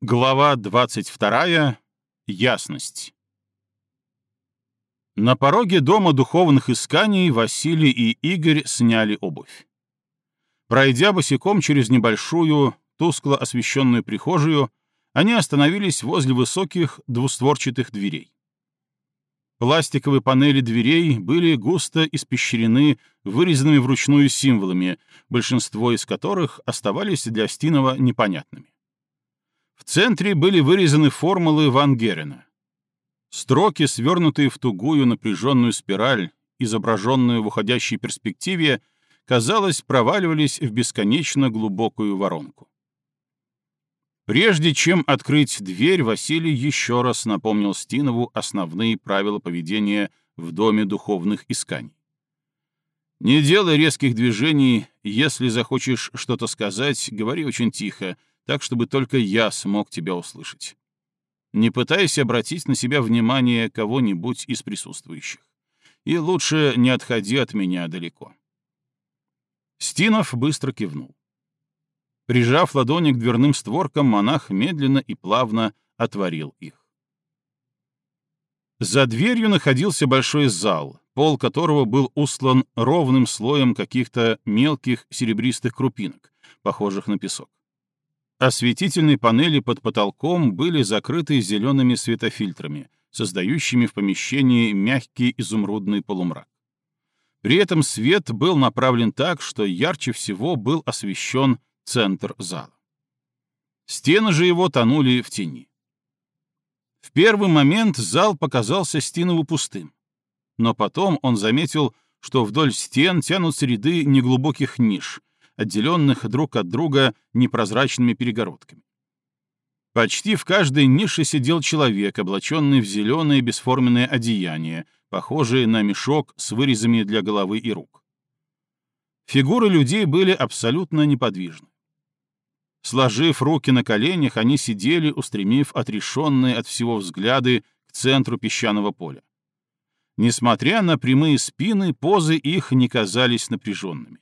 Глава 22. Ясность. На пороге дома духовных исканий Василий и Игорь сняли обувь. Пройдя босиком через небольшую, тускло освещенную прихожую, они остановились возле высоких двустворчатых дверей. Пластиковые панели дверей были густо испещрены вырезанными вручную символами, большинство из которых оставались для Стинова непонятными. В центре были вырезаны формулы Ван Герена. Строки, свернутые в тугую напряженную спираль, изображенную в уходящей перспективе, казалось, проваливались в бесконечно глубокую воронку. Прежде чем открыть дверь, Василий еще раз напомнил Стинову основные правила поведения в Доме духовных исканий. «Не делай резких движений, если захочешь что-то сказать, говори очень тихо, так, чтобы только я смог тебя услышать. Не пытайся обратить на себя внимание кого-нибудь из присутствующих. И лучше не отходи от меня далеко. Стинов быстро кивнул. Прижав ладони к дверным створкам, монах медленно и плавно отворил их. За дверью находился большой зал, пол которого был устлан ровным слоем каких-то мелких серебристых крупинок, похожих на песок. Осветительные панели под потолком были закрыты зелеными светофильтрами, создающими в помещении мягкий изумрудный полумрак. При этом свет был направлен так, что ярче всего был освещен центр зала. Стены же его тонули в тени. В первый момент зал показался Стинову пустым, но потом он заметил, что вдоль стен тянутся ряды неглубоких ниш, отделенных друг от друга непрозрачными перегородками. Почти в каждой нише сидел человек, облаченный в зеленое бесформенное одеяние, похожее на мешок с вырезами для головы и рук. Фигуры людей были абсолютно неподвижны. Сложив руки на коленях, они сидели, устремив отрешенные от всего взгляды к центру песчаного поля. Несмотря на прямые спины, позы их не казались напряженными.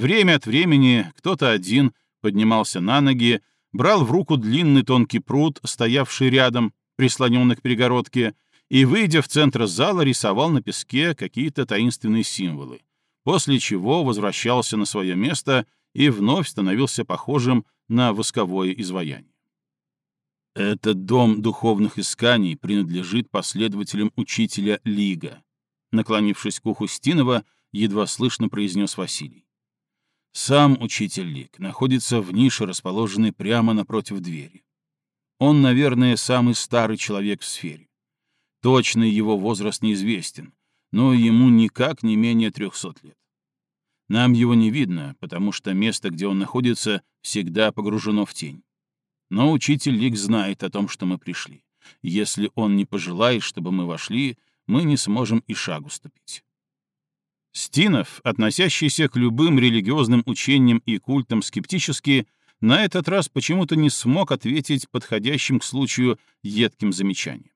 Время от времени кто-то один поднимался на ноги, брал в руку длинный тонкий пруд, стоявший рядом, прислоненный к перегородке, и, выйдя в центр зала, рисовал на песке какие-то таинственные символы, после чего возвращался на свое место и вновь становился похожим на восковое изваяние. Этот дом духовных исканий принадлежит последователям учителя Лига, наклонившись к уху Стинова, едва слышно произнес Василий. Сам учитель Лик находится в нише, расположенной прямо напротив двери. Он, наверное, самый старый человек в сфере. Точный его возраст неизвестен, но ему никак не менее трехсот лет. Нам его не видно, потому что место, где он находится, всегда погружено в тень. Но учитель Лик знает о том, что мы пришли. Если он не пожелает, чтобы мы вошли, мы не сможем и шагу ступить. Стинов, относящийся к любым религиозным учениям и культам скептически, на этот раз почему-то не смог ответить подходящим к случаю едким замечанием.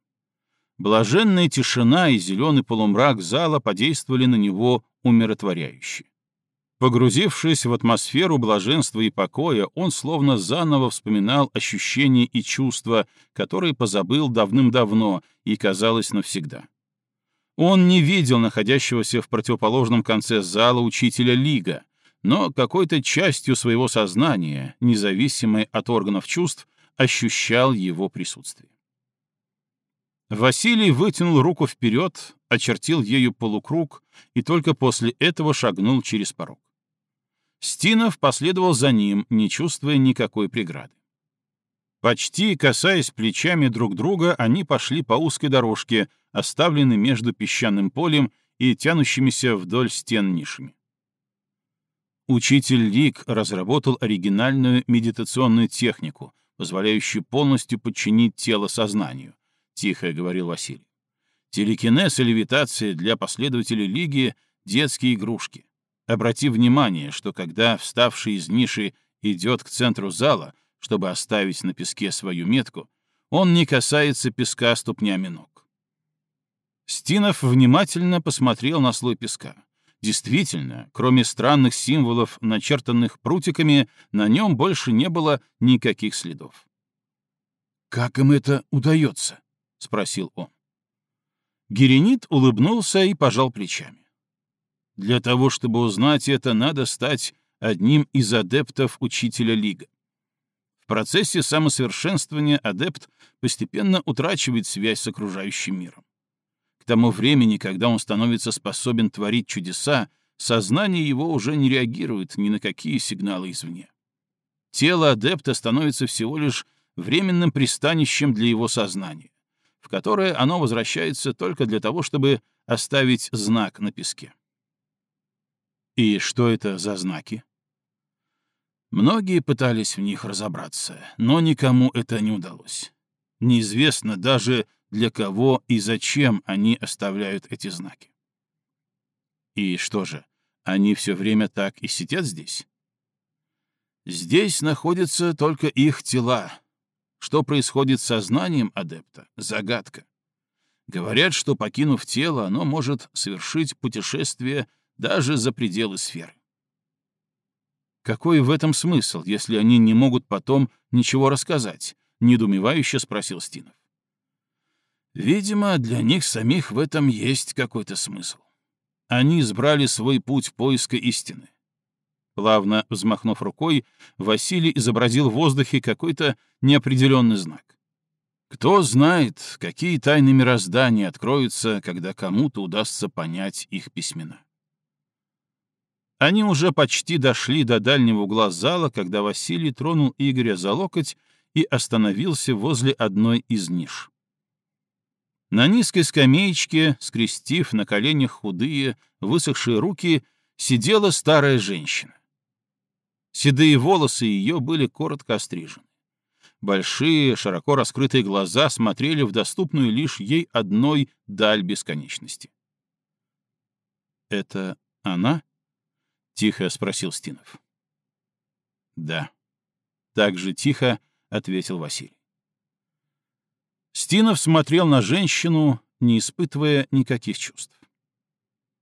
Блаженная тишина и зеленый полумрак зала подействовали на него умиротворяюще. Погрузившись в атмосферу блаженства и покоя, он словно заново вспоминал ощущения и чувства, которые позабыл давным-давно и, казалось, навсегда. Он не видел находящегося в противоположном конце зала учителя Лига, но какой-то частью своего сознания, независимой от органов чувств, ощущал его присутствие. Василий вытянул руку вперед, очертил ею полукруг и только после этого шагнул через порог. Стинов последовал за ним, не чувствуя никакой преграды. Почти касаясь плечами друг друга, они пошли по узкой дорожке, оставленной между песчаным полем и тянущимися вдоль стен нишами. Учитель Лик разработал оригинальную медитационную технику, позволяющую полностью подчинить тело сознанию, — тихо говорил Василий. Телекинез и левитация для последователей Лиги — детские игрушки. Обрати внимание, что когда вставший из ниши идет к центру зала — чтобы оставить на песке свою метку, он не касается песка ступнями ног. Стинов внимательно посмотрел на слой песка. Действительно, кроме странных символов, начертанных прутиками, на нем больше не было никаких следов. «Как им это удается?» — спросил он. Геренит улыбнулся и пожал плечами. «Для того, чтобы узнать это, надо стать одним из адептов учителя Лига. В процессе самосовершенствования адепт постепенно утрачивает связь с окружающим миром. К тому времени, когда он становится способен творить чудеса, сознание его уже не реагирует ни на какие сигналы извне. Тело адепта становится всего лишь временным пристанищем для его сознания, в которое оно возвращается только для того, чтобы оставить знак на песке. И что это за знаки? Многие пытались в них разобраться, но никому это не удалось. Неизвестно даже, для кого и зачем они оставляют эти знаки. И что же, они все время так и сидят здесь? Здесь находятся только их тела. Что происходит с сознанием адепта — загадка. Говорят, что, покинув тело, оно может совершить путешествие даже за пределы сферы. Какой в этом смысл, если они не могут потом ничего рассказать? Недумевающе спросил Стинов. Видимо, для них самих в этом есть какой-то смысл. Они избрали свой путь поиска истины. Плавно взмахнув рукой, Василий изобразил в воздухе какой-то неопределенный знак. Кто знает, какие тайны мироздания откроются, когда кому-то удастся понять их письмена. Они уже почти дошли до дальнего угла зала, когда Василий тронул Игоря за локоть и остановился возле одной из ниш. На низкой скамеечке, скрестив на коленях худые, высохшие руки, сидела старая женщина. Седые волосы ее были коротко острижены. Большие, широко раскрытые глаза смотрели в доступную лишь ей одной даль бесконечности. «Это она?» — тихо спросил Стинов. «Да». Так же тихо ответил Василий. Стинов смотрел на женщину, не испытывая никаких чувств.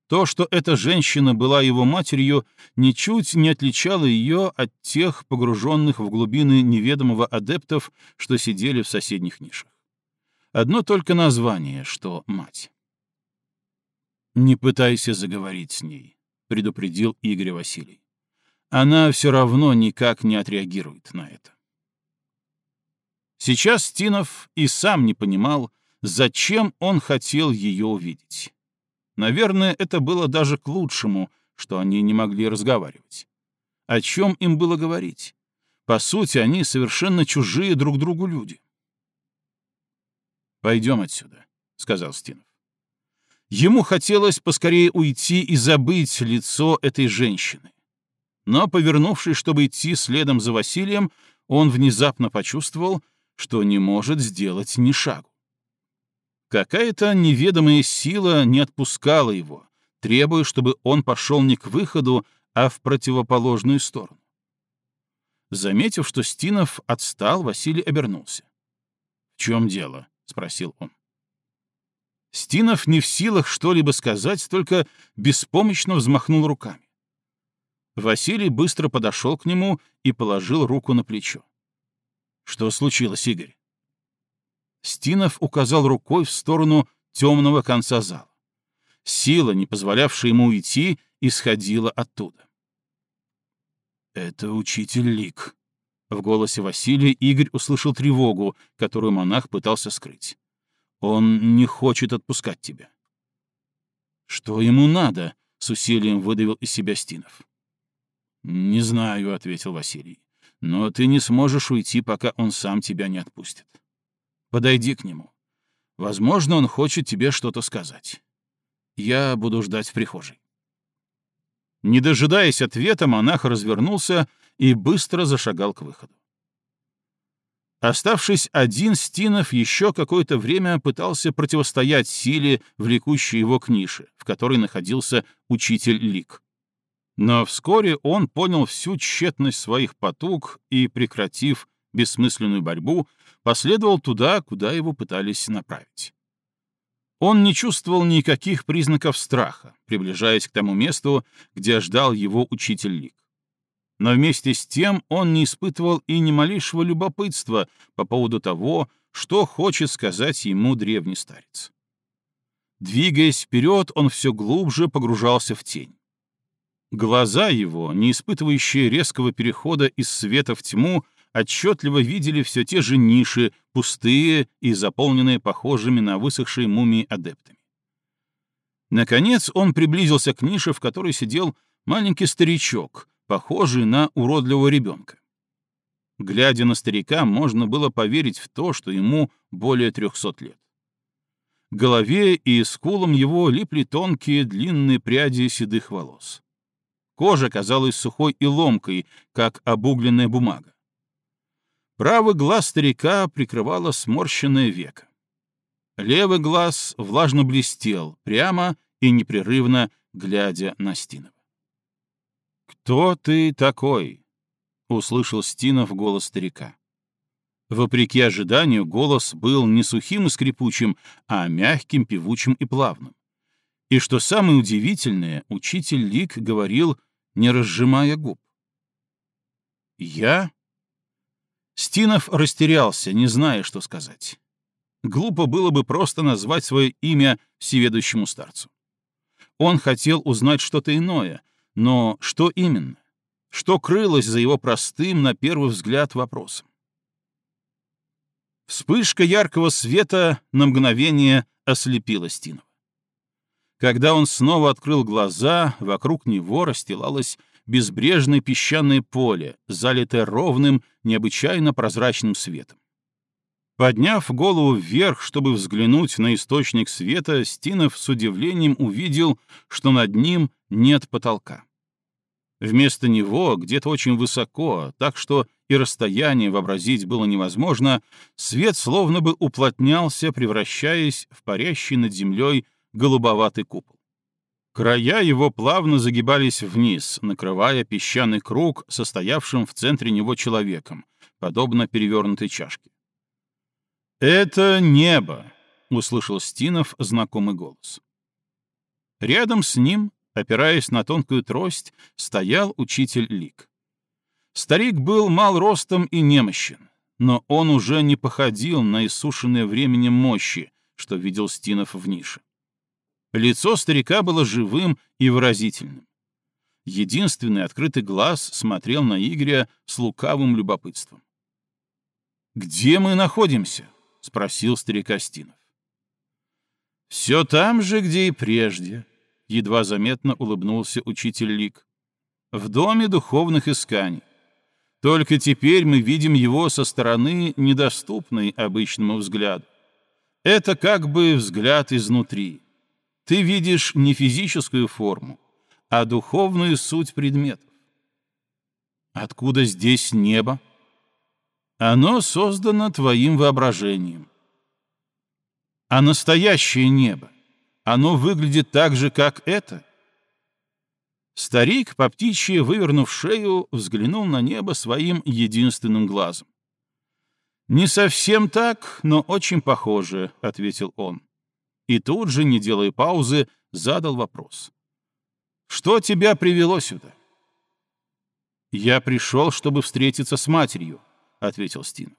То, что эта женщина была его матерью, ничуть не отличало ее от тех погруженных в глубины неведомого адептов, что сидели в соседних нишах. Одно только название, что мать. «Не пытайся заговорить с ней», предупредил Игорь Василий. Она все равно никак не отреагирует на это. Сейчас Стинов и сам не понимал, зачем он хотел ее увидеть. Наверное, это было даже к лучшему, что они не могли разговаривать. О чем им было говорить? По сути, они совершенно чужие друг другу люди. «Пойдем отсюда», — сказал Стинов. Ему хотелось поскорее уйти и забыть лицо этой женщины. Но, повернувшись, чтобы идти следом за Василием, он внезапно почувствовал, что не может сделать ни шагу. Какая-то неведомая сила не отпускала его, требуя, чтобы он пошел не к выходу, а в противоположную сторону. Заметив, что Стинов отстал, Василий обернулся. «В чем дело?» — спросил он. Стинов не в силах что-либо сказать, только беспомощно взмахнул руками. Василий быстро подошел к нему и положил руку на плечо. «Что случилось, Игорь?» Стинов указал рукой в сторону темного конца зала. Сила, не позволявшая ему уйти, исходила оттуда. «Это учитель Лик». В голосе Василия Игорь услышал тревогу, которую монах пытался скрыть. Он не хочет отпускать тебя. Что ему надо? С усилием выдавил из себя Стинов. Не знаю, ответил Василий. Но ты не сможешь уйти, пока он сам тебя не отпустит. Подойди к нему. Возможно, он хочет тебе что-то сказать. Я буду ждать в прихожей. Не дожидаясь ответа, монах развернулся и быстро зашагал к выходу. Оставшись один, Стинов еще какое-то время пытался противостоять силе, влекущей его к нише, в которой находился учитель Лик. Но вскоре он понял всю тщетность своих потуг и, прекратив бессмысленную борьбу, последовал туда, куда его пытались направить. Он не чувствовал никаких признаков страха, приближаясь к тому месту, где ждал его учитель Лик. Но вместе с тем он не испытывал и ни малейшего любопытства по поводу того, что хочет сказать ему древний старец. Двигаясь вперед, он все глубже погружался в тень. Глаза его, не испытывающие резкого перехода из света в тьму, отчетливо видели все те же ниши, пустые и заполненные похожими на высохшие мумии адептами. Наконец он приблизился к нише, в которой сидел маленький старичок, похожий на уродливого ребенка. Глядя на старика, можно было поверить в то, что ему более трехсот лет. К голове и скулам его липли тонкие длинные пряди седых волос. Кожа казалась сухой и ломкой, как обугленная бумага. Правый глаз старика прикрывало сморщенное веко. Левый глаз влажно блестел, прямо и непрерывно глядя на Стинова. «Кто ты такой?» — услышал Стинов голос старика. Вопреки ожиданию, голос был не сухим и скрипучим, а мягким, певучим и плавным. И что самое удивительное, учитель Лик говорил, не разжимая губ. «Я?» Стинов растерялся, не зная, что сказать. Глупо было бы просто назвать свое имя всеведущему старцу. Он хотел узнать что-то иное, но что именно? Что крылось за его простым, на первый взгляд, вопросом? Вспышка яркого света на мгновение ослепила Стинова. Когда он снова открыл глаза, вокруг него расстилалось безбрежное песчаное поле, залитое ровным, необычайно прозрачным светом. Подняв голову вверх, чтобы взглянуть на источник света, Стинов с удивлением увидел, что над ним нет потолка. Вместо него, где-то очень высоко, так что и расстояние вообразить было невозможно, свет словно бы уплотнялся, превращаясь в парящий над землей голубоватый купол. Края его плавно загибались вниз, накрывая песчаный круг, состоявшим в центре него человеком, подобно перевернутой чашке. «Это небо», — услышал Стинов знакомый голос. Рядом с ним, опираясь на тонкую трость, стоял учитель Лик. Старик был мал ростом и немощен, но он уже не походил на иссушенные временем мощи, что видел Стинов в нише. Лицо старика было живым и выразительным. Единственный открытый глаз смотрел на Игоря с лукавым любопытством. «Где мы находимся?» — спросил старика Стинов. «Все там же, где и прежде», — едва заметно улыбнулся учитель Лик. «В доме духовных исканий. Только теперь мы видим его со стороны, недоступной обычному взгляду. Это как бы взгляд изнутри. Ты видишь не физическую форму, а духовную суть предметов. Откуда здесь небо? Оно создано твоим воображением. А настоящее небо, оно выглядит так же, как это — Старик, по птичьи вывернув шею, взглянул на небо своим единственным глазом. «Не совсем так, но очень похоже», — ответил он. И тут же, не делая паузы, задал вопрос. «Что тебя привело сюда?» «Я пришел, чтобы встретиться с матерью», — ответил Стинов.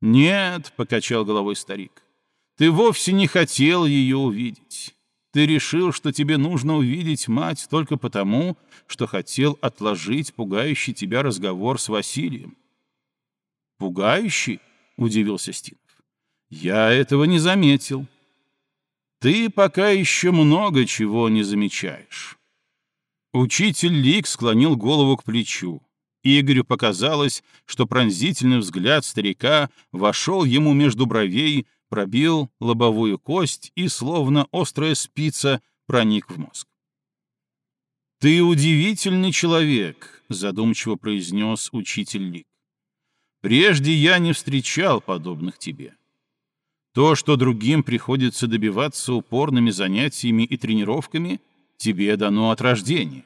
«Нет», — покачал головой старик, — «ты вовсе не хотел ее увидеть. Ты решил, что тебе нужно увидеть мать только потому, что хотел отложить пугающий тебя разговор с Василием. «Пугающий?» — удивился Стинов. «Я этого не заметил. Ты пока еще много чего не замечаешь». Учитель Лик склонил голову к плечу. Игорю показалось, что пронзительный взгляд старика вошел ему между бровей, пробил лобовую кость и, словно острая спица, проник в мозг. «Ты удивительный человек», — задумчиво произнес учитель Лик. «Прежде я не встречал подобных тебе. То, что другим приходится добиваться упорными занятиями и тренировками, тебе дано от рождения.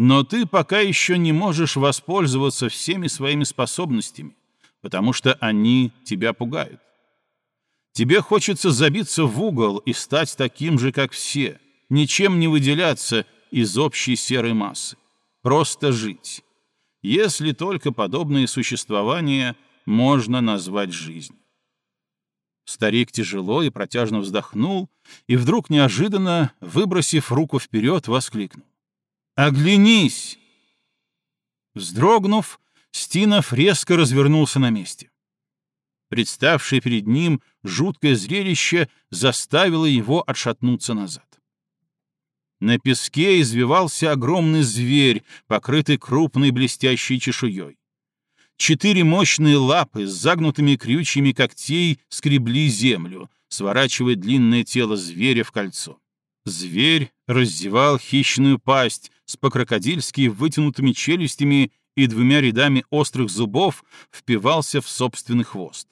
Но ты пока еще не можешь воспользоваться всеми своими способностями, потому что они тебя пугают. Тебе хочется забиться в угол и стать таким же, как все, ничем не выделяться из общей серой массы. просто жить. Если только подобное существование можно назвать жизнью. Старик тяжело и протяжно вздохнул и вдруг неожиданно, выбросив руку вперед, воскликнул. «Оглянись!» Вздрогнув, Стинов резко развернулся на месте. Представшее перед ним жуткое зрелище заставило его отшатнуться назад. На песке извивался огромный зверь, покрытый крупной блестящей чешуей. Четыре мощные лапы с загнутыми крючьями когтей скребли землю, сворачивая длинное тело зверя в кольцо. Зверь раздевал хищную пасть с покрокодильски вытянутыми челюстями и двумя рядами острых зубов впивался в собственный хвост.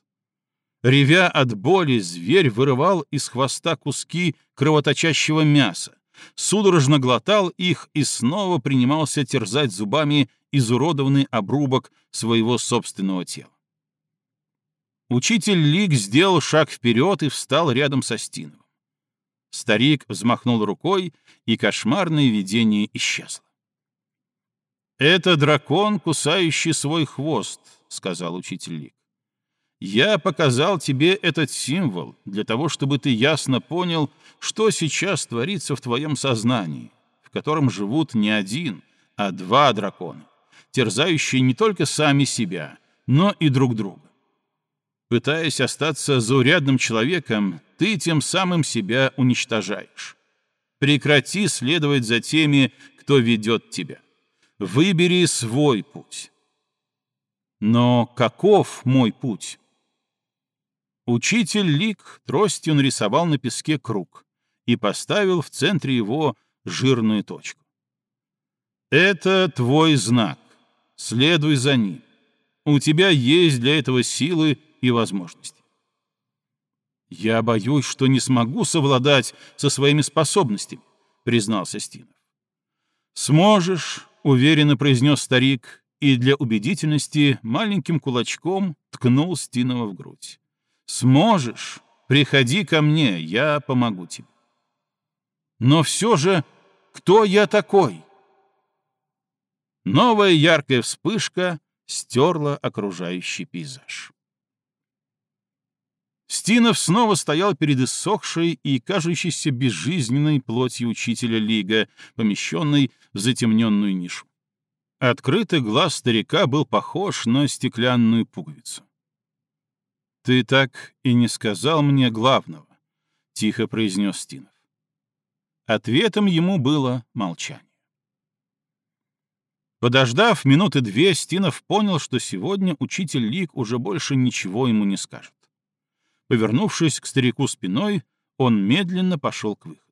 Ревя от боли, зверь вырывал из хвоста куски кровоточащего мяса, судорожно глотал их и снова принимался терзать зубами изуродованный обрубок своего собственного тела. Учитель Лик сделал шаг вперед и встал рядом со Стиновым. Старик взмахнул рукой, и кошмарное видение исчезло. «Это дракон, кусающий свой хвост», — сказал учитель Лик. Я показал тебе этот символ для того, чтобы ты ясно понял, что сейчас творится в твоем сознании, в котором живут не один, а два дракона, терзающие не только сами себя, но и друг друга. Пытаясь остаться заурядным человеком, ты тем самым себя уничтожаешь. Прекрати следовать за теми, кто ведет тебя. Выбери свой путь. Но каков мой путь? Учитель Лик тростью нарисовал на песке круг и поставил в центре его жирную точку. «Это твой знак. Следуй за ним. У тебя есть для этого силы и возможности». «Я боюсь, что не смогу совладать со своими способностями», — признался Стинов. «Сможешь», — уверенно произнес старик, и для убедительности маленьким кулачком ткнул Стинова в грудь. Сможешь, приходи ко мне, я помогу тебе. Но все же, кто я такой? Новая яркая вспышка стерла окружающий пейзаж. Стинов снова стоял перед иссохшей и кажущейся безжизненной плотью учителя Лига, помещенной в затемненную нишу. Открытый глаз старика был похож на стеклянную пуговицу. «Ты так и не сказал мне главного», — тихо произнес Стинов. Ответом ему было молчание. Подождав минуты две, Стинов понял, что сегодня учитель Лик уже больше ничего ему не скажет. Повернувшись к старику спиной, он медленно пошел к выходу.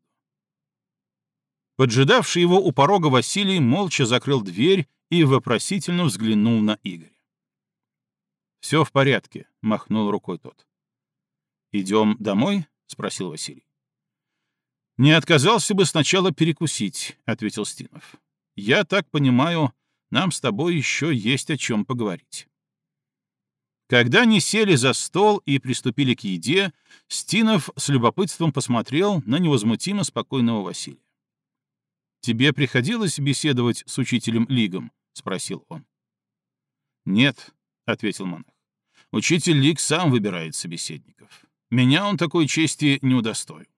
Поджидавший его у порога Василий молча закрыл дверь и вопросительно взглянул на Игоря. «Все в порядке», — махнул рукой тот. «Идем домой?» — спросил Василий. «Не отказался бы сначала перекусить», — ответил Стинов. «Я так понимаю, нам с тобой еще есть о чем поговорить». Когда они сели за стол и приступили к еде, Стинов с любопытством посмотрел на невозмутимо спокойного Василия. «Тебе приходилось беседовать с учителем Лигом?» — спросил он. «Нет», — ответил монах. Учитель Лик сам выбирает собеседников. Меня он такой чести не удостоил.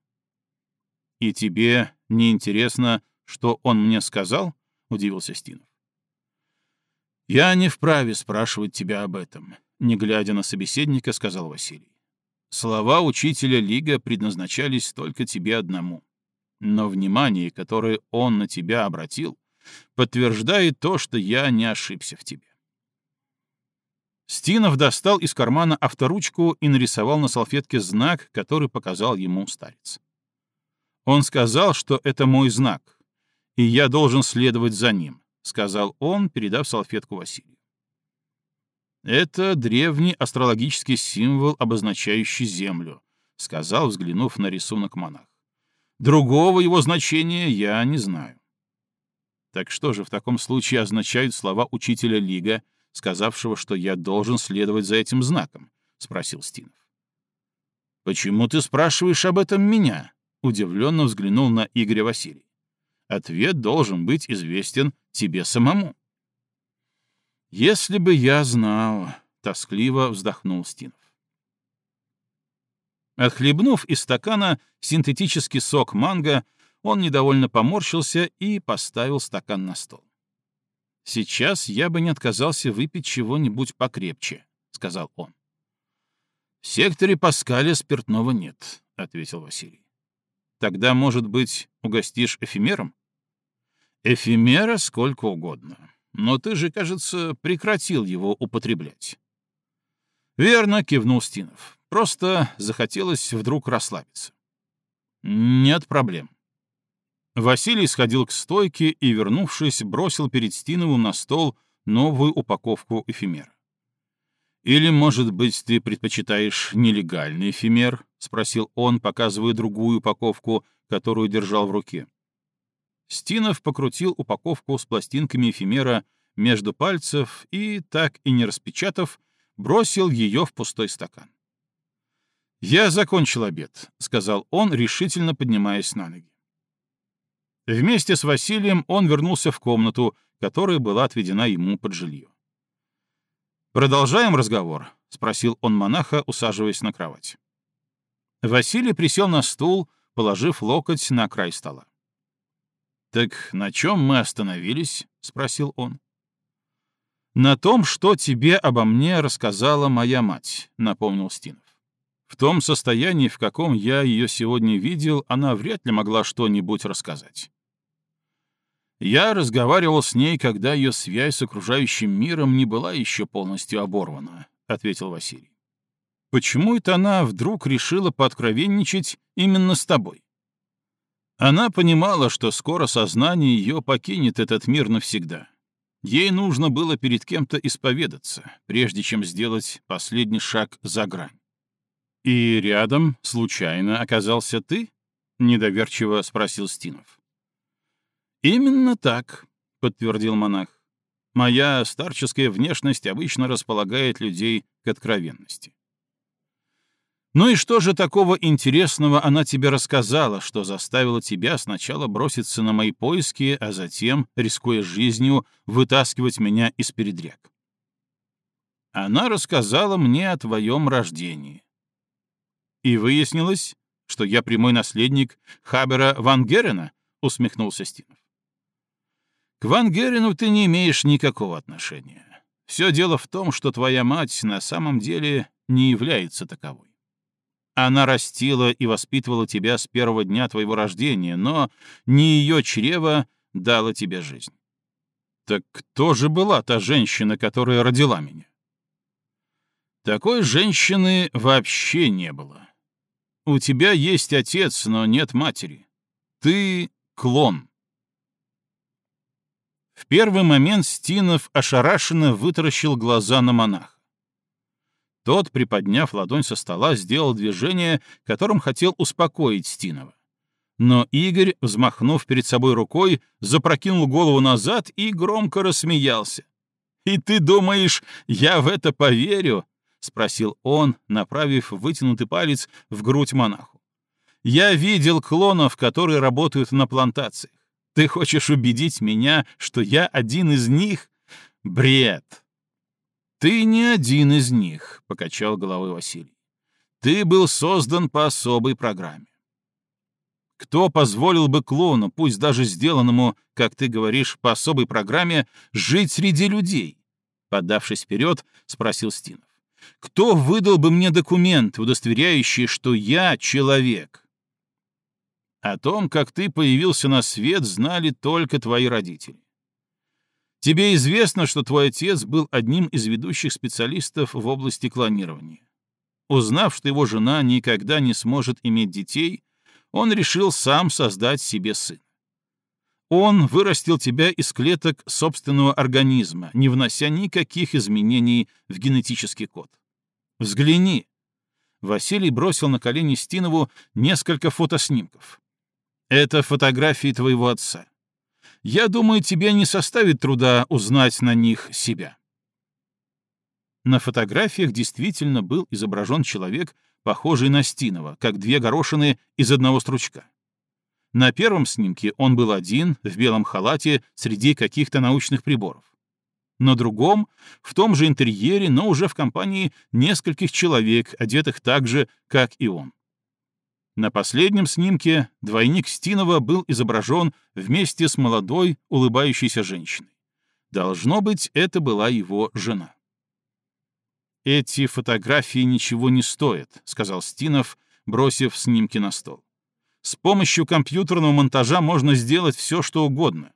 «И тебе не интересно, что он мне сказал?» — удивился Стинов. «Я не вправе спрашивать тебя об этом», — не глядя на собеседника, сказал Василий. «Слова учителя Лига предназначались только тебе одному. Но внимание, которое он на тебя обратил, подтверждает то, что я не ошибся в тебе. Стинов достал из кармана авторучку и нарисовал на салфетке знак, который показал ему старец. «Он сказал, что это мой знак, и я должен следовать за ним», — сказал он, передав салфетку Василию. «Это древний астрологический символ, обозначающий Землю», — сказал, взглянув на рисунок монах. «Другого его значения я не знаю». Так что же в таком случае означают слова учителя Лига — сказавшего, что я должен следовать за этим знаком? — спросил Стинов. «Почему ты спрашиваешь об этом меня?» — удивленно взглянул на Игоря Василий. ответ должен быть известен тебе самому. «Если бы я знал», — тоскливо вздохнул Стинов. Отхлебнув из стакана синтетический сок манго, он недовольно поморщился и поставил стакан на стол. «Сейчас я бы не отказался выпить чего-нибудь покрепче», — сказал он. «В секторе Паскаля спиртного нет», — ответил Василий. «Тогда, может быть, угостишь эфемером?» «Эфемера сколько угодно. Но ты же, кажется, прекратил его употреблять». «Верно», — кивнул Стинов. «Просто захотелось вдруг расслабиться». «Нет проблем». Василий сходил к стойке и, вернувшись, бросил перед Стиновым на стол новую упаковку эфемера. «Или, может быть, ты предпочитаешь нелегальный эфемер?» — спросил он, показывая другую упаковку, которую держал в руке. Стинов покрутил упаковку с пластинками эфемера между пальцев и, так и не распечатав, бросил ее в пустой стакан. «Я закончил обед», — сказал он, решительно поднимаясь на ноги. Вместе с Василием он вернулся в комнату, которая была отведена ему под жилье. «Продолжаем разговор?» — спросил он монаха, усаживаясь на кровать. Василий присел на стул, положив локоть на край стола. «Так на чем мы остановились?» — спросил он. «На том, что тебе обо мне рассказала моя мать», — напомнил Стинов. «В том состоянии, в каком я ее сегодня видел, она вряд ли могла что-нибудь рассказать». Я разговаривал с ней, когда ее связь с окружающим миром не была еще полностью оборвана, — ответил Василий. Почему это она вдруг решила пооткровенничать именно с тобой? Она понимала, что скоро сознание ее покинет этот мир навсегда. Ей нужно было перед кем-то исповедаться, прежде чем сделать последний шаг за грань. «И рядом, случайно, оказался ты?» — недоверчиво спросил Стинов. «Именно так», — подтвердил монах. «Моя старческая внешность обычно располагает людей к откровенности». «Ну и что же такого интересного она тебе рассказала, что заставило тебя сначала броситься на мои поиски, а затем, рискуя жизнью, вытаскивать меня из передряг?» «Она рассказала мне о твоем рождении». «И выяснилось, что я прямой наследник Хабера Ван Герена?» — усмехнулся Стинов. «К Ван Герену ты не имеешь никакого отношения. Все дело в том, что твоя мать на самом деле не является таковой. Она растила и воспитывала тебя с первого дня твоего рождения, но не ее чрево дало тебе жизнь. Так кто же была та женщина, которая родила меня? Такой женщины вообще не было. У тебя есть отец, но нет матери. Ты — клон. В первый момент Стинов ошарашенно вытаращил глаза на монаха. Тот, приподняв ладонь со стола, сделал движение, которым хотел успокоить Стинова. Но Игорь, взмахнув перед собой рукой, запрокинул голову назад и громко рассмеялся. «И ты думаешь, я в это поверю?» — спросил он, направив вытянутый палец в грудь монаху. «Я видел клонов, которые работают на плантациях. Ты хочешь убедить меня, что я один из них? Бред!» «Ты не один из них», — покачал головой Василий. «Ты был создан по особой программе. Кто позволил бы клону, пусть даже сделанному, как ты говоришь, по особой программе, жить среди людей?» Подавшись вперед, спросил Стинов. «Кто выдал бы мне документ, удостоверяющий, что я человек?» О том, как ты появился на свет, знали только твои родители. Тебе известно, что твой отец был одним из ведущих специалистов в области клонирования. Узнав, что его жена никогда не сможет иметь детей, он решил сам создать себе сына. Он вырастил тебя из клеток собственного организма, не внося никаких изменений в генетический код. Взгляни. Василий бросил на колени Стинову несколько фотоснимков. Это фотографии твоего отца. Я думаю, тебе не составит труда узнать на них себя. На фотографиях действительно был изображен человек, похожий на Стинова, как две горошины из одного стручка. На первом снимке он был один, в белом халате, среди каких-то научных приборов. На другом — в том же интерьере, но уже в компании нескольких человек, одетых так же, как и он. На последнем снимке двойник Стинова был изображен вместе с молодой, улыбающейся женщиной. Должно быть, это была его жена. «Эти фотографии ничего не стоят», — сказал Стинов, бросив снимки на стол. «С помощью компьютерного монтажа можно сделать все, что угодно.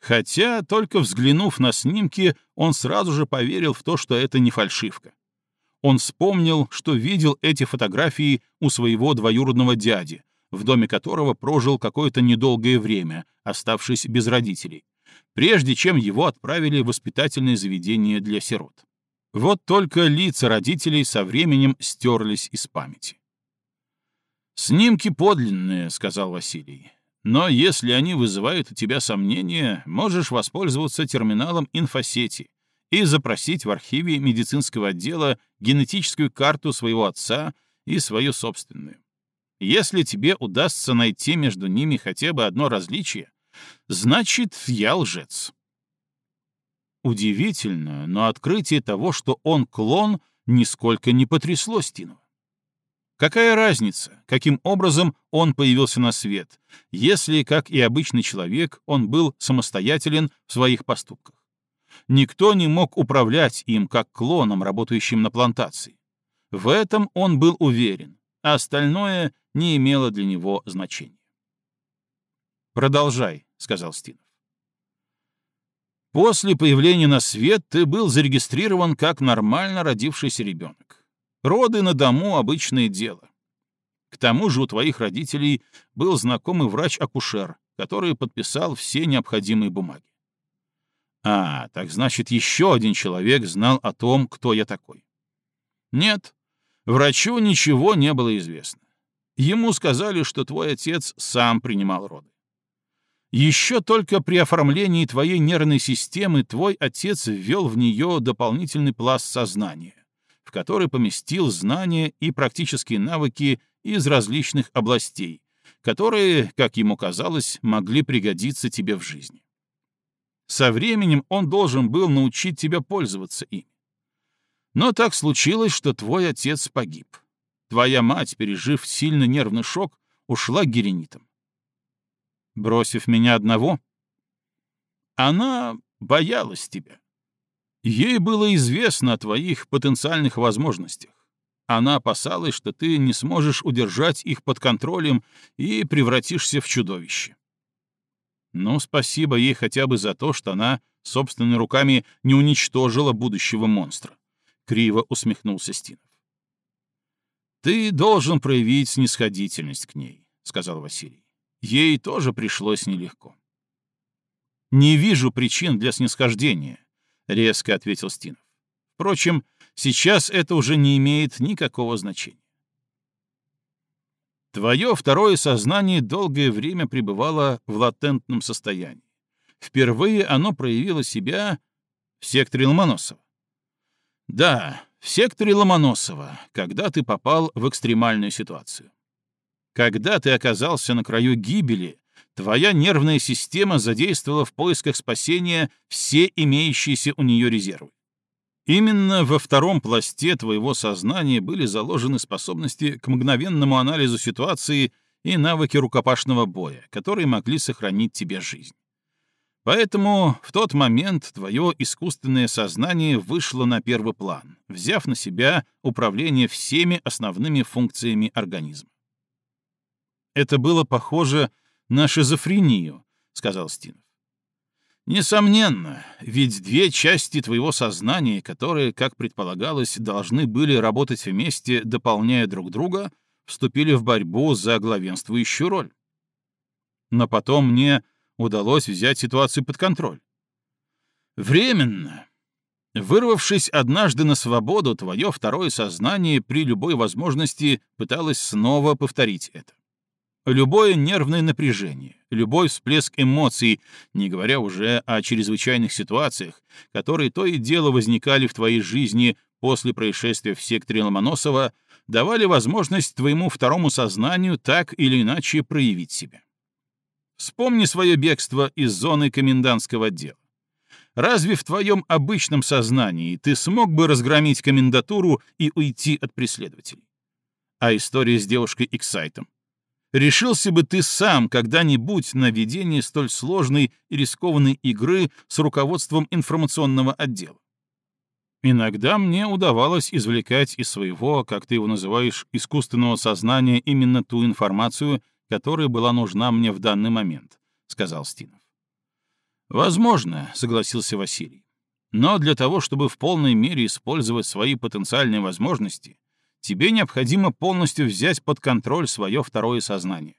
Хотя, только взглянув на снимки, он сразу же поверил в то, что это не фальшивка. Он вспомнил, что видел эти фотографии у своего двоюродного дяди, в доме которого прожил какое-то недолгое время, оставшись без родителей, прежде чем его отправили в воспитательное заведение для сирот. Вот только лица родителей со временем стерлись из памяти. «Снимки подлинные», — сказал Василий. «Но если они вызывают у тебя сомнения, можешь воспользоваться терминалом инфосети и запросить в архиве медицинского отдела генетическую карту своего отца и свою собственную. Если тебе удастся найти между ними хотя бы одно различие, значит, я лжец. Удивительно, но открытие того, что он клон, нисколько не потрясло Стинова. Какая разница, каким образом он появился на свет, если, как и обычный человек, он был самостоятелен в своих поступках? Никто не мог управлять им, как клоном, работающим на плантации. В этом он был уверен, а остальное не имело для него значения. «Продолжай», — сказал Стинов. «После появления на свет ты был зарегистрирован как нормально родившийся ребенок. Роды на дому — обычное дело. К тому же у твоих родителей был знакомый врач-акушер, который подписал все необходимые бумаги. А, так значит, еще один человек знал о том, кто я такой. Нет, врачу ничего не было известно. Ему сказали, что твой отец сам принимал роды. Еще только при оформлении твоей нервной системы твой отец ввел в нее дополнительный пласт сознания, в который поместил знания и практические навыки из различных областей, которые, как ему казалось, могли пригодиться тебе в жизни. Со временем он должен был научить тебя пользоваться ими. Но так случилось, что твой отец погиб. Твоя мать, пережив сильный нервный шок, ушла к геренитам. Бросив меня одного? Она боялась тебя. Ей было известно о твоих потенциальных возможностях. Она опасалась, что ты не сможешь удержать их под контролем и превратишься в чудовище. Ну, спасибо ей хотя бы за то, что она собственными руками не уничтожила будущего монстра. Криво усмехнулся Стинов. «Ты должен проявить снисходительность к ней», — сказал Василий. «Ей тоже пришлось нелегко». «Не вижу причин для снисхождения», — резко ответил Стинов. «Впрочем, сейчас это уже не имеет никакого значения. Твое второе сознание долгое время пребывало в латентном состоянии. Впервые оно проявило себя в секторе Ломоносова. Да, в секторе Ломоносова, когда ты попал в экстремальную ситуацию. Когда ты оказался на краю гибели, твоя нервная система задействовала в поисках спасения все имеющиеся у нее резервы. Именно во втором пласте твоего сознания были заложены способности к мгновенному анализу ситуации и навыки рукопашного боя, которые могли сохранить тебе жизнь. Поэтому в тот момент твое искусственное сознание вышло на первый план, взяв на себя управление всеми основными функциями организма. «Это было похоже на шизофрению», — сказал Стинов. Несомненно, ведь две части твоего сознания, которые, как предполагалось, должны были работать вместе, дополняя друг друга, вступили в борьбу за главенствующую роль. Но потом мне удалось взять ситуацию под контроль. Временно. Вырвавшись однажды на свободу, твое второе сознание при любой возможности пыталось снова повторить это. Любое нервное напряжение, любой всплеск эмоций, не говоря уже о чрезвычайных ситуациях, которые то и дело возникали в твоей жизни после происшествия в секторе Ломоносова, давали возможность твоему второму сознанию так или иначе проявить себя. Вспомни свое бегство из зоны комендантского отдела. Разве в твоем обычном сознании ты смог бы разгромить комендатуру и уйти от преследователей? А история с девушкой Иксайтом? Решился бы ты сам когда-нибудь на ведение столь сложной и рискованной игры с руководством информационного отдела? Иногда мне удавалось извлекать из своего, как ты его называешь, искусственного сознания именно ту информацию, которая была нужна мне в данный момент, — сказал Стинов. «Возможно», — согласился Василий. «Но для того, чтобы в полной мере использовать свои потенциальные возможности, тебе необходимо полностью взять под контроль свое второе сознание.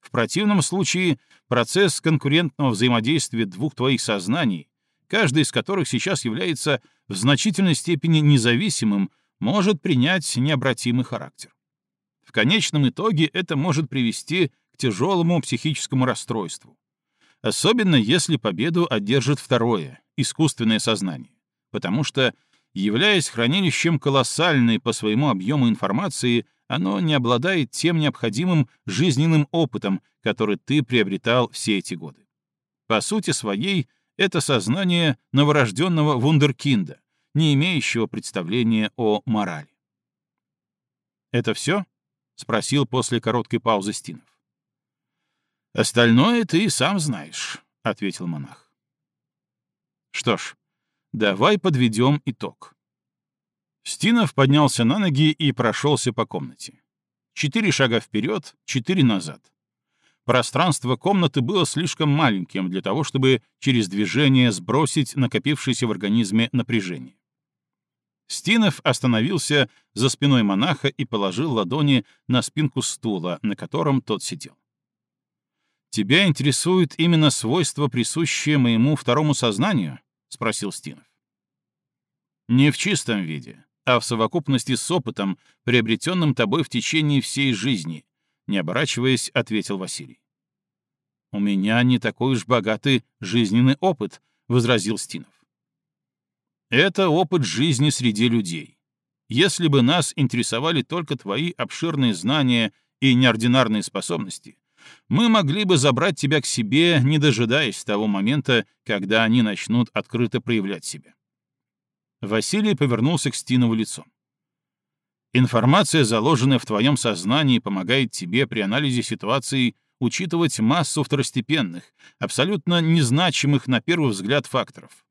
В противном случае процесс конкурентного взаимодействия двух твоих сознаний, каждый из которых сейчас является в значительной степени независимым, может принять необратимый характер. В конечном итоге это может привести к тяжелому психическому расстройству. Особенно если победу одержит второе, искусственное сознание. Потому что, являясь хранилищем колоссальной по своему объему информации, оно не обладает тем необходимым жизненным опытом, который ты приобретал все эти годы. По сути своей, это сознание новорожденного вундеркинда, не имеющего представления о морали. «Это все?» — спросил после короткой паузы Стинов. «Остальное ты сам знаешь», — ответил монах. «Что ж, давай подведем итог». Стинов поднялся на ноги и прошелся по комнате. Четыре шага вперед, четыре назад. Пространство комнаты было слишком маленьким для того, чтобы через движение сбросить накопившееся в организме напряжение. Стинов остановился за спиной монаха и положил ладони на спинку стула, на котором тот сидел. «Тебя интересует именно свойство, присущее моему второму сознанию?» — спросил Стинов. «Не в чистом виде, а в совокупности с опытом, приобретенным тобой в течение всей жизни», — не оборачиваясь, ответил Василий. «У меня не такой уж богатый жизненный опыт», — возразил Стинов. «Это опыт жизни среди людей. Если бы нас интересовали только твои обширные знания и неординарные способности, мы могли бы забрать тебя к себе, не дожидаясь того момента, когда они начнут открыто проявлять себя. Василий повернулся к Стинову лицом. Информация, заложенная в твоем сознании, помогает тебе при анализе ситуации учитывать массу второстепенных, абсолютно незначимых на первый взгляд факторов.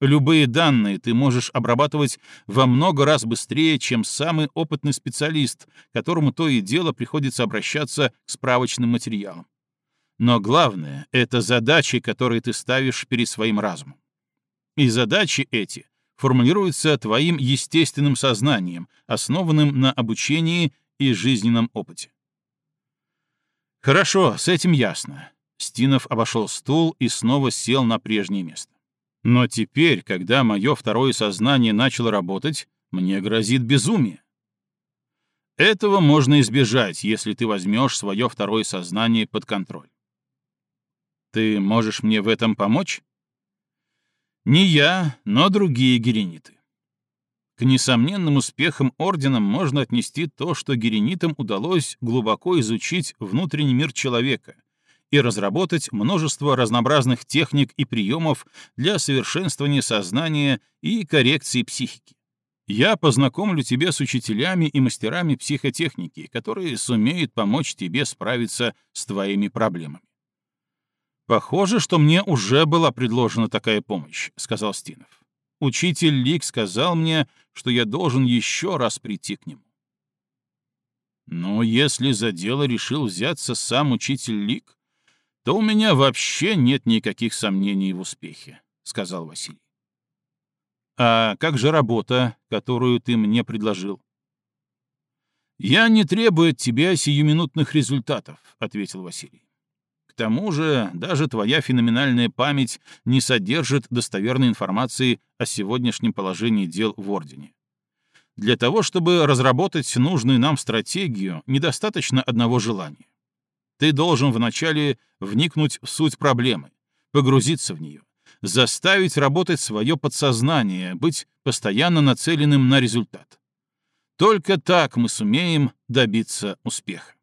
Любые данные ты можешь обрабатывать во много раз быстрее, чем самый опытный специалист, которому то и дело приходится обращаться к справочным материалам. Но главное — это задачи, которые ты ставишь перед своим разумом. И задачи эти формулируются твоим естественным сознанием, основанным на обучении и жизненном опыте. Хорошо, с этим ясно. Стинов обошел стул и снова сел на прежнее место. Но теперь, когда мое второе сознание начало работать, мне грозит безумие. Этого можно избежать, если ты возьмешь свое второе сознание под контроль. Ты можешь мне в этом помочь? Не я, но другие герениты. К несомненным успехам ордена можно отнести то, что геренитам удалось глубоко изучить внутренний мир человека — и разработать множество разнообразных техник и приемов для совершенствования сознания и коррекции психики. Я познакомлю тебя с учителями и мастерами психотехники, которые сумеют помочь тебе справиться с твоими проблемами. «Похоже, что мне уже была предложена такая помощь», — сказал Стинов. «Учитель Лик сказал мне, что я должен еще раз прийти к нему». Но если за дело решил взяться сам учитель Лик, то у меня вообще нет никаких сомнений в успехе», — сказал Василий. «А как же работа, которую ты мне предложил?» «Я не требую от тебя сиюминутных результатов», — ответил Василий. «К тому же даже твоя феноменальная память не содержит достоверной информации о сегодняшнем положении дел в Ордене. Для того, чтобы разработать нужную нам стратегию, недостаточно одного желания. Ты должен вначале вникнуть в суть проблемы, погрузиться в нее, заставить работать свое подсознание, быть постоянно нацеленным на результат. Только так мы сумеем добиться успеха.